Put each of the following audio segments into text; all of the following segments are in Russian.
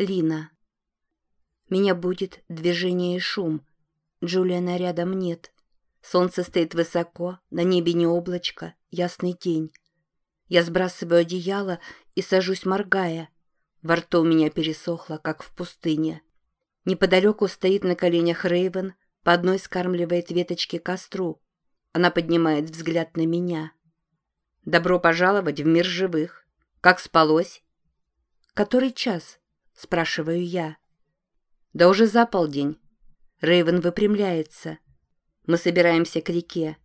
Лина. Меня будет движение и шум. Джулиана рядом нет. Солнце стоит высоко, на небе не облачко, ясный день. Я сбрасываю одеяло и сажусь, моргая. Во рту у меня пересохло, как в пустыне. Неподалеку стоит на коленях Рейвен, по одной скармливает веточки костру. Она поднимает взгляд на меня. «Добро пожаловать в мир живых. Как спалось?» «Который час?» — спрашиваю я. «Да уже за полдень». Рейвен выпрямляется. Мы собираемся к реке.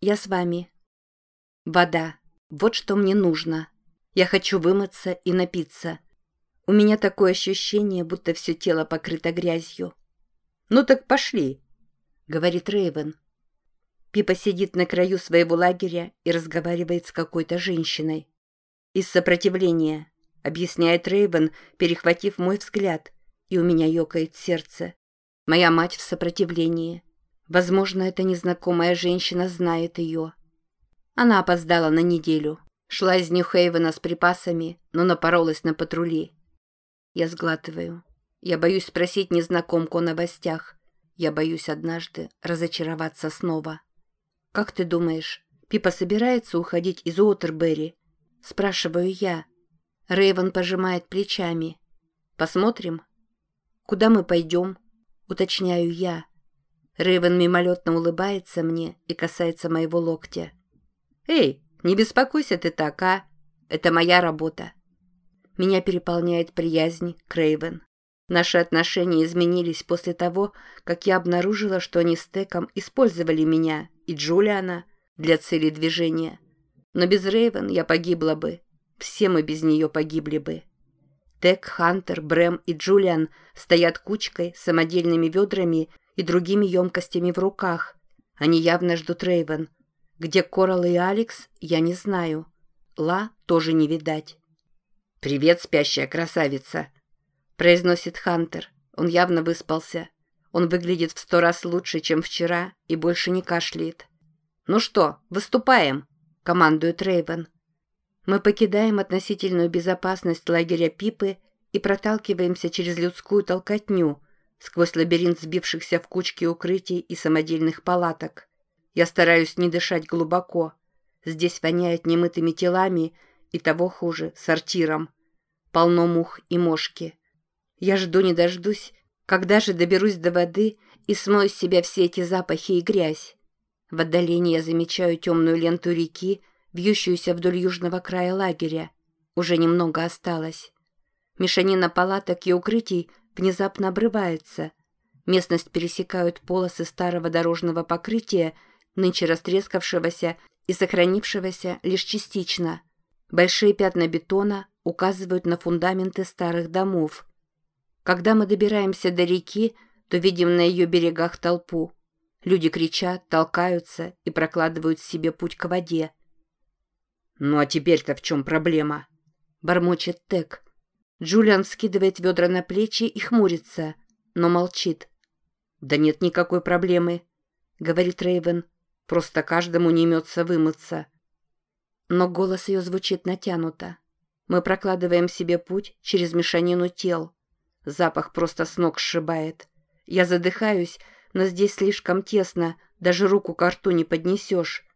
«Я с вами». «Вода. Вот что мне нужно. Я хочу вымыться и напиться. У меня такое ощущение, будто все тело покрыто грязью». «Ну так пошли», — говорит Рейвен. Пипа сидит на краю своего лагеря и разговаривает с какой-то женщиной. «Из сопротивления», — объясняет Рейвен, перехватив мой взгляд, и у меня ёкает сердце. «Моя мать в сопротивлении. Возможно, эта незнакомая женщина знает ее». Она опоздала на неделю. Шла из Нью-Хейвена с припасами, но напоролась на патрули. Я сглатываю. Я боюсь спросить незнакомку о новостях. Я боюсь однажды разочароваться снова. «Как ты думаешь, Пипа собирается уходить из Уотербери?» Спрашиваю я. Рейвен пожимает плечами. «Посмотрим?» «Куда мы пойдем?» Уточняю я. Рейвен мимолетно улыбается мне и касается моего локтя. «Эй, не беспокойся ты так, а? Это моя работа». Меня переполняет приязнь к Рейвен. Наши отношения изменились после того, как я обнаружила, что они с Теком использовали меня и Джулиана для цели движения. Но без Рейвен я погибла бы. Все мы без нее погибли бы. Тек, Хантер, Брэм и Джулиан стоят кучкой, самодельными ведрами и другими емкостями в руках. Они явно ждут Рейвен. Где Коралл и Алекс, я не знаю. Ла тоже не видать. «Привет, спящая красавица!» произносит Хантер. Он явно выспался. Он выглядит в сто раз лучше, чем вчера, и больше не кашляет. «Ну что, выступаем?» – командует Рейвен. Мы покидаем относительную безопасность лагеря Пипы и проталкиваемся через людскую толкотню, сквозь лабиринт сбившихся в кучки укрытий и самодельных палаток. Я стараюсь не дышать глубоко. Здесь воняет немытыми телами и того хуже, сортиром. Полно мух и мошки. Я жду не дождусь, когда же доберусь до воды и смою с себя все эти запахи и грязь. В отдалении я замечаю темную ленту реки, вьющуюся вдоль южного края лагеря. Уже немного осталось. Мешанина палаток и укрытий внезапно обрывается. Местность пересекают полосы старого дорожного покрытия, нынче растрескавшегося и сохранившегося лишь частично. Большие пятна бетона указывают на фундаменты старых домов. Когда мы добираемся до реки, то видим на ее берегах толпу. Люди кричат, толкаются и прокладывают себе путь к воде. «Ну а теперь-то в чем проблема?» — бормочет Тек. Джулиан скидывает ведра на плечи и хмурится, но молчит. «Да нет никакой проблемы», — говорит Рейвен. «Просто каждому не имется вымыться». Но голос ее звучит натянуто. Мы прокладываем себе путь через мешанину тел. Запах просто с ног сшибает. Я задыхаюсь, но здесь слишком тесно, даже руку к рту не поднесешь.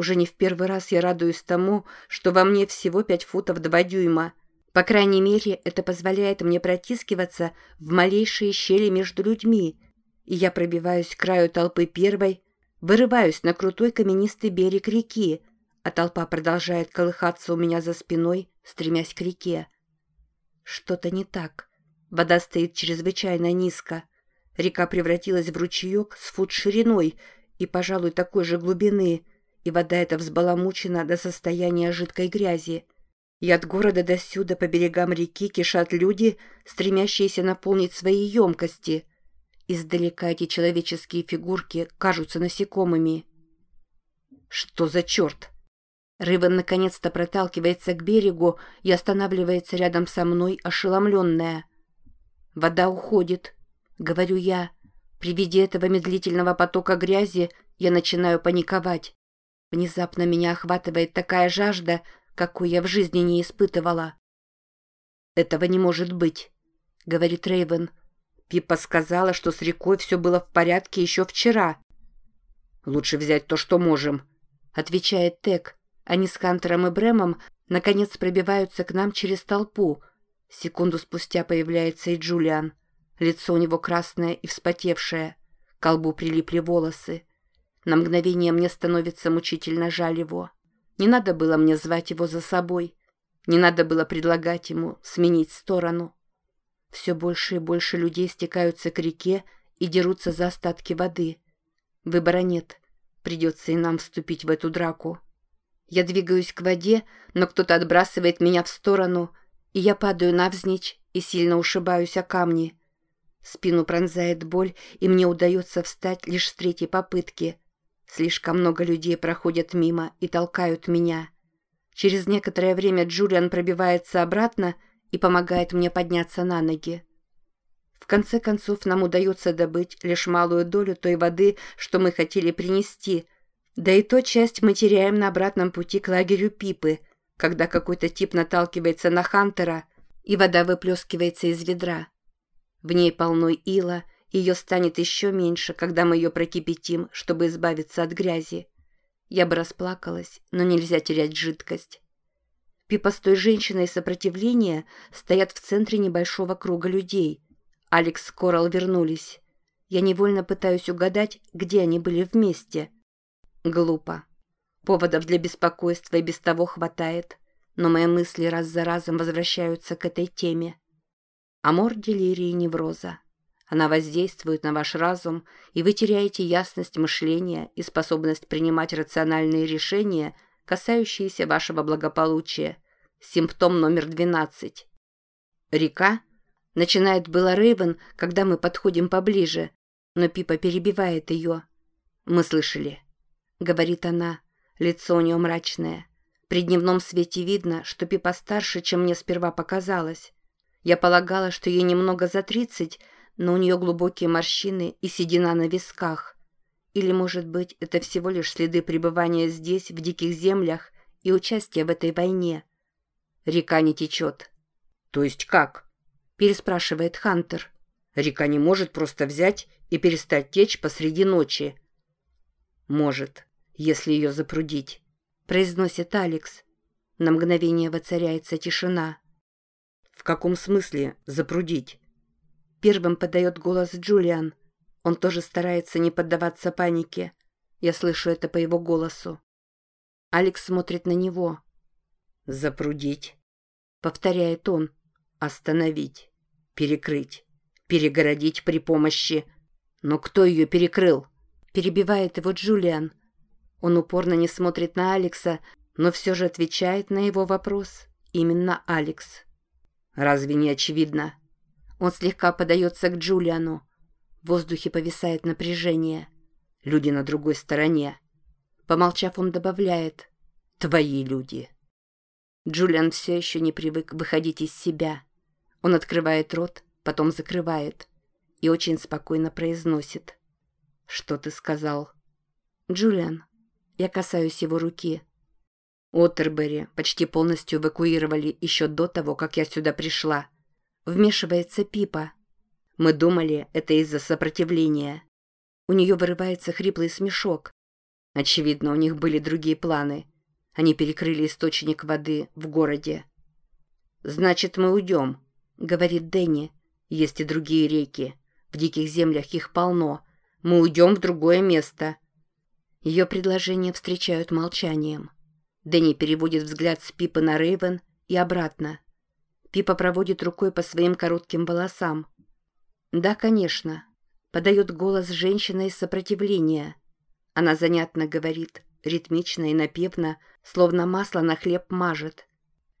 Уже не в первый раз я радуюсь тому, что во мне всего пять футов два дюйма. По крайней мере, это позволяет мне протискиваться в малейшие щели между людьми. И я пробиваюсь к краю толпы первой, вырываюсь на крутой каменистый берег реки, а толпа продолжает колыхаться у меня за спиной, стремясь к реке. Что-то не так. Вода стоит чрезвычайно низко. Река превратилась в ручеек с фут шириной и, пожалуй, такой же глубины, и вода эта взбаламучена до состояния жидкой грязи. И от города до сюда по берегам реки кишат люди, стремящиеся наполнить свои емкости. Издалека эти человеческие фигурки кажутся насекомыми. «Что за черт?» Рыбан наконец-то проталкивается к берегу и останавливается рядом со мной, ошеломленная. Вода уходит, говорю я. При виде этого медлительного потока грязи я начинаю паниковать. Внезапно меня охватывает такая жажда, какую я в жизни не испытывала. Этого не может быть. — говорит Рейвен. Пипа сказала, что с рекой все было в порядке еще вчера. «Лучше взять то, что можем», — отвечает Тек. Они с Хантером и Бремом наконец пробиваются к нам через толпу. Секунду спустя появляется и Джулиан. Лицо у него красное и вспотевшее. К колбу прилипли волосы. На мгновение мне становится мучительно жаль его. Не надо было мне звать его за собой. Не надо было предлагать ему сменить сторону. Все больше и больше людей стекаются к реке и дерутся за остатки воды. Выбора нет. Придется и нам вступить в эту драку. Я двигаюсь к воде, но кто-то отбрасывает меня в сторону, и я падаю навзничь и сильно ушибаюсь о камни. Спину пронзает боль, и мне удается встать лишь с третьей попытки. Слишком много людей проходят мимо и толкают меня. Через некоторое время Джулиан пробивается обратно и помогает мне подняться на ноги. В конце концов, нам удается добыть лишь малую долю той воды, что мы хотели принести, да и то часть мы теряем на обратном пути к лагерю Пипы, когда какой-то тип наталкивается на Хантера, и вода выплескивается из ведра. В ней полно ила, ее станет еще меньше, когда мы ее прокипятим, чтобы избавиться от грязи. Я бы расплакалась, но нельзя терять жидкость. Пипа с той женщиной сопротивления стоят в центре небольшого круга людей. Алекс с Коралл вернулись. Я невольно пытаюсь угадать, где они были вместе. Глупо. Поводов для беспокойства и без того хватает, но мои мысли раз за разом возвращаются к этой теме. Амор, делирии, невроза. Она воздействует на ваш разум, и вы теряете ясность мышления и способность принимать рациональные решения, касающиеся вашего благополучия. Симптом номер 12. Река? Начинает было Рейвен, когда мы подходим поближе, но Пипа перебивает ее. «Мы слышали», — говорит она. Лицо у нее мрачное. При дневном свете видно, что Пипа старше, чем мне сперва показалось. Я полагала, что ей немного за тридцать, но у нее глубокие морщины и седина на висках. Или, может быть, это всего лишь следы пребывания здесь, в диких землях, и участия в этой войне. Река не течет. «То есть как?» – переспрашивает Хантер. «Река не может просто взять и перестать течь посреди ночи». «Может, если ее запрудить», – произносит Алекс. На мгновение воцаряется тишина. «В каком смысле запрудить?» Первым подает голос Джулиан. Он тоже старается не поддаваться панике. Я слышу это по его голосу. Алекс смотрит на него. «Запрудить», — повторяет он. «Остановить, перекрыть, перегородить при помощи...» «Но кто ее перекрыл?» Перебивает его Джулиан. Он упорно не смотрит на Алекса, но все же отвечает на его вопрос. Именно Алекс. Разве не очевидно? Он слегка подается к Джулиану. В воздухе повисает напряжение. Люди на другой стороне. Помолчав, он добавляет «Твои люди». Джулиан все еще не привык выходить из себя. Он открывает рот, потом закрывает и очень спокойно произносит. «Что ты сказал?» «Джулиан». Я касаюсь его руки. Оттербери почти полностью эвакуировали еще до того, как я сюда пришла. Вмешивается Пипа. Мы думали, это из-за сопротивления. У нее вырывается хриплый смешок. Очевидно, у них были другие планы. Они перекрыли источник воды в городе. «Значит, мы уйдем», — говорит Дэнни. «Есть и другие реки. В диких землях их полно. Мы уйдем в другое место». Ее предложение встречают молчанием. Дэнни переводит взгляд с Пипа на Рейвен и обратно. Пипа проводит рукой по своим коротким волосам. «Да, конечно», — подает голос женщина из сопротивления. Она занятно говорит, ритмично и напевно, словно масло на хлеб мажет.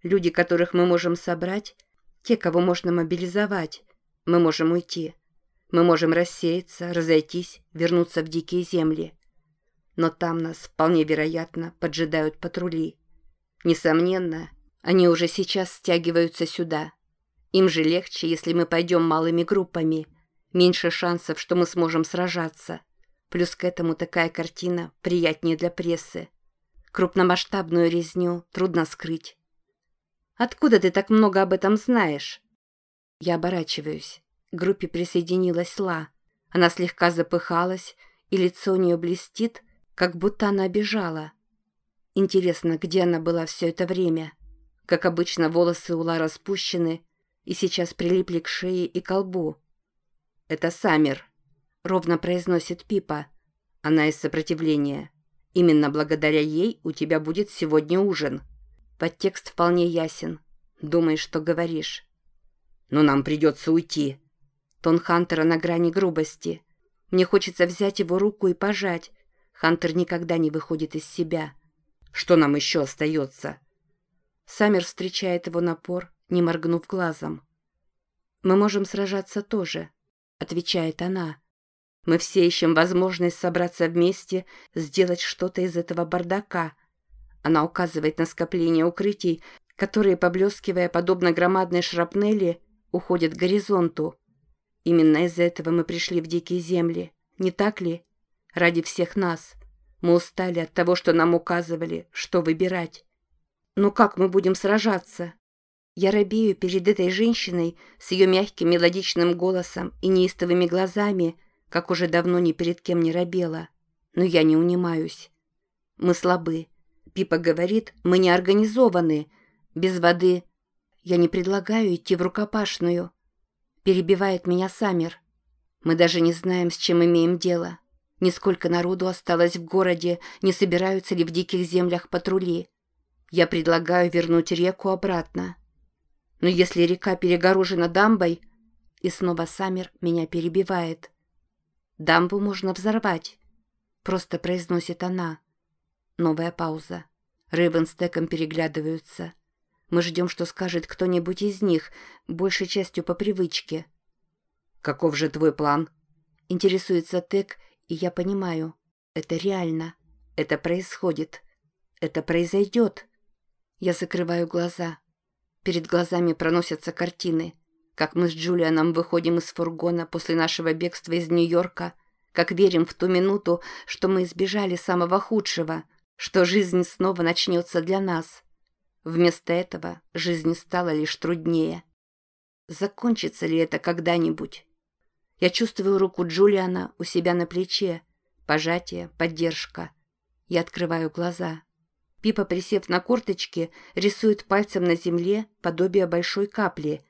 Люди, которых мы можем собрать, те, кого можно мобилизовать, мы можем уйти. Мы можем рассеяться, разойтись, вернуться в дикие земли но там нас, вполне вероятно, поджидают патрули. Несомненно, они уже сейчас стягиваются сюда. Им же легче, если мы пойдем малыми группами. Меньше шансов, что мы сможем сражаться. Плюс к этому такая картина приятнее для прессы. Крупномасштабную резню трудно скрыть. «Откуда ты так много об этом знаешь?» Я оборачиваюсь. К группе присоединилась Ла. Она слегка запыхалась, и лицо у нее блестит, как будто она бежала. Интересно, где она была все это время? Как обычно, волосы у Ла распущены и сейчас прилипли к шее и колбу. «Это Саммер», — ровно произносит Пипа. «Она из сопротивления. Именно благодаря ей у тебя будет сегодня ужин». Подтекст вполне ясен. Думаешь, что говоришь. «Но нам придется уйти». Тон Хантера на грани грубости. Мне хочется взять его руку и пожать. Хантер никогда не выходит из себя. «Что нам еще остается?» Саммер встречает его напор, не моргнув глазом. «Мы можем сражаться тоже», — отвечает она. «Мы все ищем возможность собраться вместе, сделать что-то из этого бардака». Она указывает на скопление укрытий, которые, поблескивая подобно громадной шрапнели, уходят к горизонту. Именно из-за этого мы пришли в дикие земли, не так ли? Ради всех нас. Мы устали от того, что нам указывали, что выбирать. Но как мы будем сражаться? Я робею перед этой женщиной с ее мягким мелодичным голосом и неистовыми глазами, как уже давно ни перед кем не робела. Но я не унимаюсь. Мы слабы. Пипа говорит, мы не организованы. Без воды. Я не предлагаю идти в рукопашную. Перебивает меня Саммер. Мы даже не знаем, с чем имеем дело. Нисколько народу осталось в городе, не собираются ли в диких землях патрули. Я предлагаю вернуть реку обратно. Но если река перегорожена дамбой... И снова Саммер меня перебивает. Дамбу можно взорвать. Просто произносит она. Новая пауза. Рэйвен с Теком переглядываются. Мы ждем, что скажет кто-нибудь из них, большей частью по привычке. «Каков же твой план?» Интересуется Тек, и я понимаю. Это реально. Это происходит. Это произойдет. Я закрываю глаза. Перед глазами проносятся картины. Как мы с Джулианом выходим из фургона после нашего бегства из Нью-Йорка. Как верим в ту минуту, что мы избежали самого худшего. Что жизнь снова начнется для нас. Вместо этого жизнь стала лишь труднее. Закончится ли это когда-нибудь? Я чувствую руку Джулиана у себя на плече. Пожатие, поддержка. Я открываю глаза. Пипа, присев на корточки, рисует пальцем на земле подобие большой капли.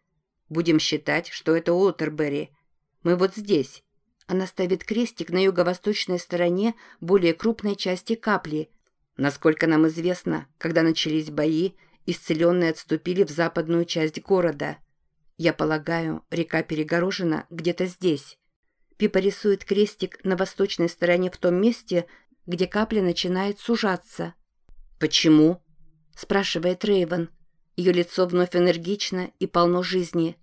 Будем считать, что это Уотербери. Мы вот здесь. Она ставит крестик на юго-восточной стороне более крупной части капли. Насколько нам известно, когда начались бои, исцеленные отступили в западную часть города. Я полагаю, река перегорожена где-то здесь. Пипа рисует крестик на восточной стороне в том месте, где капля начинает сужаться – «Почему?» – спрашивает Рейвен. Ее лицо вновь энергично и полно жизни.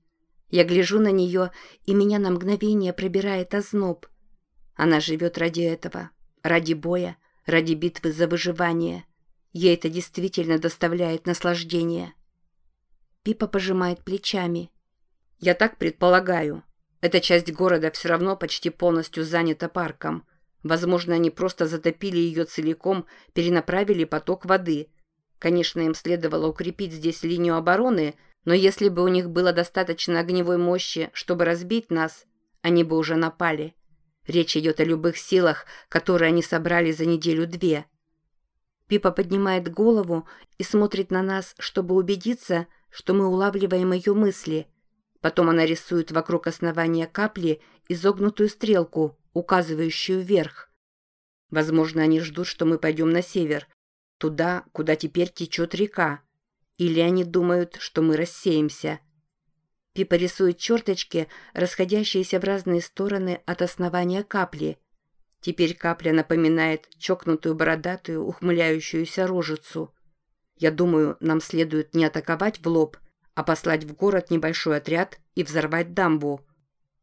Я гляжу на нее, и меня на мгновение пробирает озноб. Она живет ради этого, ради боя, ради битвы за выживание. Ей это действительно доставляет наслаждение. Пипа пожимает плечами. «Я так предполагаю. Эта часть города все равно почти полностью занята парком. Возможно, они просто затопили ее целиком, перенаправили поток воды. Конечно, им следовало укрепить здесь линию обороны, но если бы у них было достаточно огневой мощи, чтобы разбить нас, они бы уже напали. Речь идет о любых силах, которые они собрали за неделю-две. Пипа поднимает голову и смотрит на нас, чтобы убедиться, что мы улавливаем ее мысли. Потом она рисует вокруг основания капли изогнутую стрелку, указывающую вверх. Возможно, они ждут, что мы пойдем на север, туда, куда теперь течет река. Или они думают, что мы рассеемся. Пипа рисует черточки, расходящиеся в разные стороны от основания капли. Теперь капля напоминает чокнутую бородатую, ухмыляющуюся рожицу. Я думаю, нам следует не атаковать в лоб, а послать в город небольшой отряд и взорвать дамбу.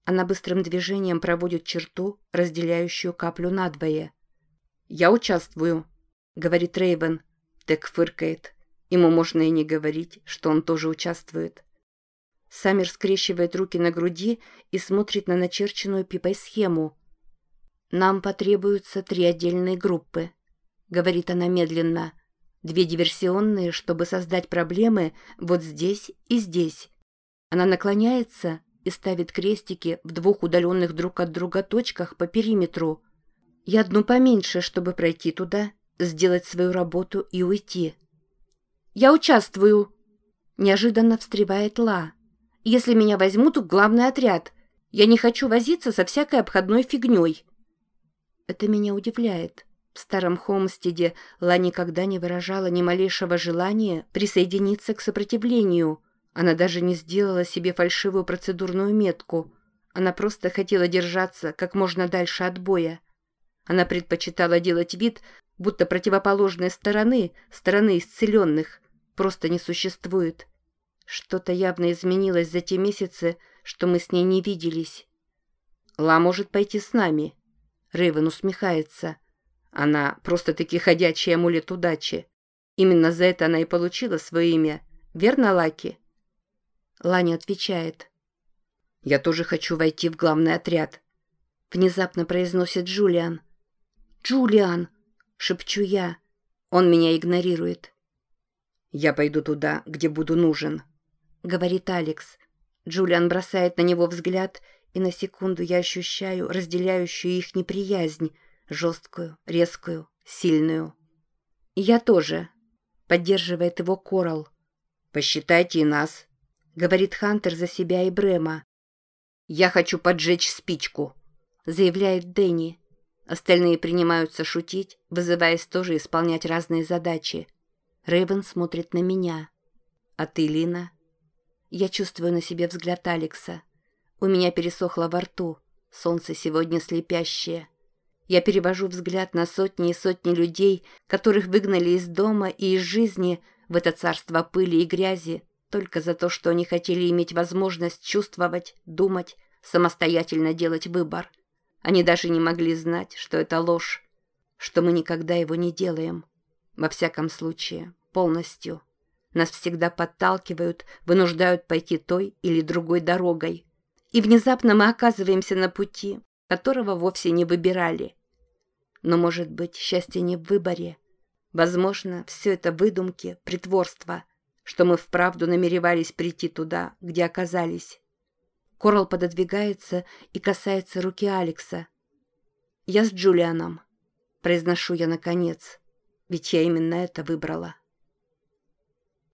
Она быстрым движением проводит черту, разделяющую каплю надвое. «Я участвую», — говорит Рейвен. Тек фыркает. Ему можно и не говорить, что он тоже участвует. Саммер скрещивает руки на груди и смотрит на начерченную пипой схему. «Нам потребуются три отдельные группы», — говорит она медленно. «Две диверсионные, чтобы создать проблемы вот здесь и здесь. Она наклоняется и ставит крестики в двух удаленных друг от друга точках по периметру. Я одну поменьше, чтобы пройти туда, сделать свою работу и уйти. «Я участвую!» Неожиданно встревает Ла. «Если меня возьмут в главный отряд, я не хочу возиться со всякой обходной фигней». Это меня удивляет. В старом Холмстеде Ла никогда не выражала ни малейшего желания присоединиться к сопротивлению. Она даже не сделала себе фальшивую процедурную метку. Она просто хотела держаться как можно дальше от боя. Она предпочитала делать вид, будто противоположной стороны, стороны исцеленных, просто не существует. Что-то явно изменилось за те месяцы, что мы с ней не виделись. «Ла может пойти с нами», — Рейвен усмехается. Она просто-таки ходячий амулет удачи. Именно за это она и получила свое имя. Верно, Лаки?» Ланя отвечает. «Я тоже хочу войти в главный отряд», — внезапно произносит Джулиан. «Джулиан!» — шепчу я. Он меня игнорирует. «Я пойду туда, где буду нужен», — говорит Алекс. Джулиан бросает на него взгляд, и на секунду я ощущаю разделяющую их неприязнь, жесткую, резкую, сильную. Я тоже. Поддерживает его Корал. «Посчитайте и нас», — говорит Хантер за себя и Брема. «Я хочу поджечь спичку», — заявляет Дэнни. Остальные принимаются шутить, вызываясь тоже исполнять разные задачи. Рэйвен смотрит на меня. «А ты, Лина?» Я чувствую на себе взгляд Алекса. У меня пересохло во рту. Солнце сегодня слепящее. Я перевожу взгляд на сотни и сотни людей, которых выгнали из дома и из жизни в это царство пыли и грязи, только за то, что они хотели иметь возможность чувствовать, думать, самостоятельно делать выбор. Они даже не могли знать, что это ложь, что мы никогда его не делаем. Во всяком случае, полностью. Нас всегда подталкивают, вынуждают пойти той или другой дорогой. И внезапно мы оказываемся на пути, которого вовсе не выбирали. Но, может быть, счастье не в выборе. Возможно, все это выдумки, притворство, что мы вправду намеревались прийти туда, где оказались. Корал пододвигается и касается руки Алекса. «Я с Джулианом», — произношу я наконец, ведь я именно это выбрала.